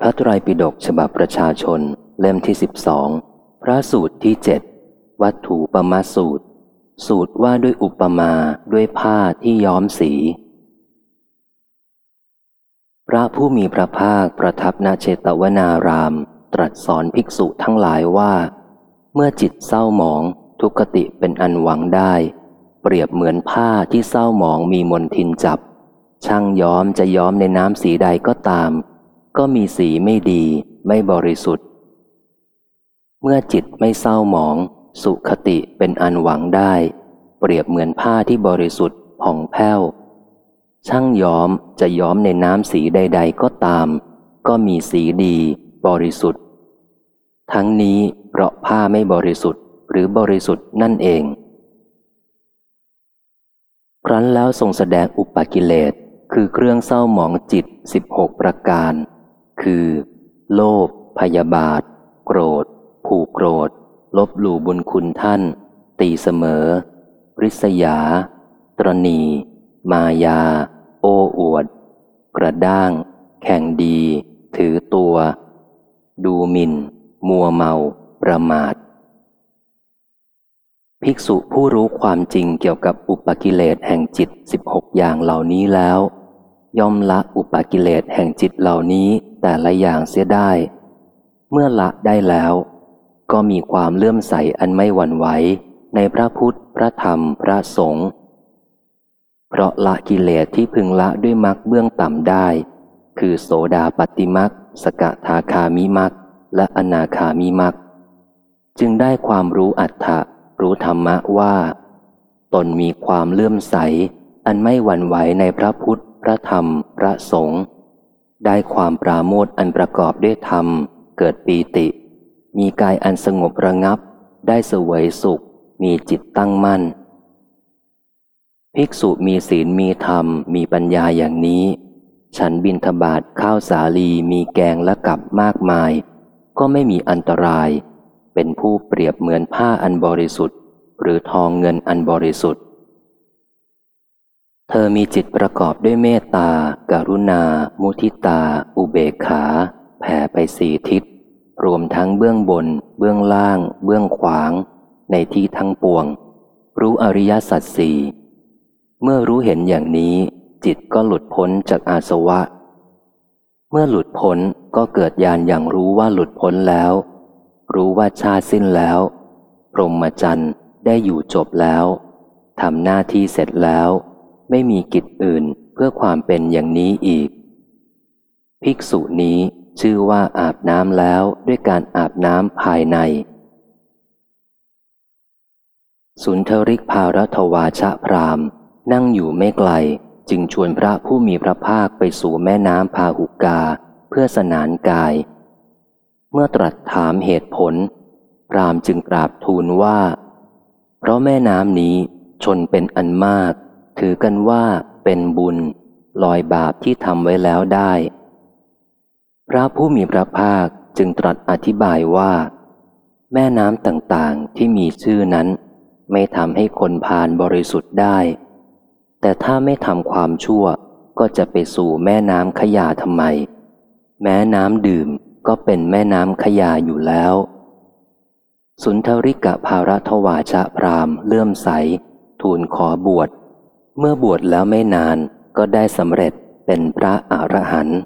พระไตรปิฎกฉบับประชาชน เล่มที่สิบสองพระสูตรที่เจ็ดวัตถุปมาสูตร สูตรว่าด้วยอุปมาด้วยผ้าที่ย้อมสี พระผู้มีพระภาคประทับนาเชตวนาราม ตรัสสอนภิกษุทั้งหลายว่า เมื่อจิตเศร้าหมองทุกขติเป็นอันหวังได้ เปรียบเหมือนผ้าที่เศร้าหมองมีมนทินจับ ช่างย้อมจะย้อมในน้ำสีใดก็ตาม ก็มีสีไม่ดีไม่บริสุทธิ์ เมื่อจิตไม่เศร้าหมอง สุขติเป็นอันหวังได้ เปรียบเหมือนผ้าที่บริสุทธิ์ผ่องแผ้ว ช่างย้อมจะย้อมในน้ำสีใด ๆ ก็ตาม ก็มีสีดีบริสุทธิ์ ทั้งนี้เพราะผ้าไม่บริสุทธิ์หรือบริสุทธิ์นั่นเอง ครั้นแล้วทรงแสดงอุปกิเลสคือเครื่องเศร้าหมองจิต 16 ประการ คือ โลภพยาบาท โกรธ ผูกโกรธ ลบหลู่บุญคุณท่าน ตีเสมอ ริษยา ตรณี มายา โอ้อวด กระด้าง แข่งดี ถือตัว ดูหมิน่น มัวเมา ประมาท ภิกษุผู้รู้ความจริงเกี่ยวกับอุปกิเลสแห่งจิต 16 อย่างเหล่านี้แล้วย่อมละอุปกิเลสแห่งจิตเหล่านี้ แต่ละอย่างเสียได้ เมื่อละได้แล้ว ก็มีความเลื่อมใสอันไม่หวั่นไหวในพระพุทธ พระธรรม พระสงฆ์ เพราะละกิเลสที่พึงละด้วยมรรคเบื้องต่ำได้ คือโสดาปฏิมักสกทาคามิมักและอนาคามิมักจึงได้ความรู้อัตถะรู้ธรรมะว่า ตนมีความเลื่อมใส อันไม่หวั่นไหวในพระพุทธ พระธรรม พระสงฆ์ ได้ความปราโมทอันประกอบด้วยธรรม เกิดปีติ มีกายอันสงบระงับ ได้สวยสุข มีจิตตั้งมั่น ภิกษุมีศีลมีธรรม มีปัญญาอย่างนี้ ฉันบินทบาทข้าวสาลีมีแกงและกับมากมาย ก็ไม่มีอันตราย เป็นผู้เปรียบเหมือนผ้าอันบริสุทธิ์ หรือทองเงินอันบริสุทธิ์ เธอมีจิตประกอบด้วยเมตตาการุณา มุทิตา อุเบกขา แผ่ไปสี่ทิศ รวมทั้งเบื้องบน เบื้องล่าง เบื้องขวาง ในที่ทั้งปวง รู้อริยสัจสี่เมื่อรู้เห็นอย่างนี้ จิตก็หลุดพ้นจากอาสวะ เมื่อหลุดพ้นก็เกิดญาณอย่างรู้ว่าหลุดพ้นแล้ว รู้ว่าชาสิ้นแล้ว พรหมจรรย์ได้อยู่จบแล้วทำหน้าที่เสร็จแล้ว ไม่มีกิจอื่นเพื่อความเป็นอย่างนี้อีก ภิกษุนี้ชื่อว่าอาบน้ำแล้วด้วยการอาบน้ำภายใน สุนทริกภารทวาชะพรามนั่งอยู่ไม่ไกล จึงชวนพระผู้มีพระภาคไปสู่แม่น้ำพาหุกาเพื่อสนานกาย เมื่อตรัสถามเหตุผล พรามจึงกราบทูลว่า เพราะแม่น้ำนี้ชนเป็นอันมาก ถือกันว่าเป็นบุญ ลอยบาปที่ทำไว้แล้วได้ พระผู้มีพระภาคจึงตรัสอธิบายว่า แม่น้ำต่างๆที่มีชื่อนั้น ไม่ทำให้คนพานบริสุทธิ์ได้ แต่ถ้าไม่ทำความชั่วก็จะไปสู่แม่น้ำขยาทำไม แม้น้ำดื่มก็เป็นแม่น้ำขยาอยู่แล้ว สุนทริกะภารทวาชะพรามเลื่อมใส ทูลขอบวช เมื่อบวชแล้วไม่นานก็ได้สำเร็จเป็นพระอรหันต์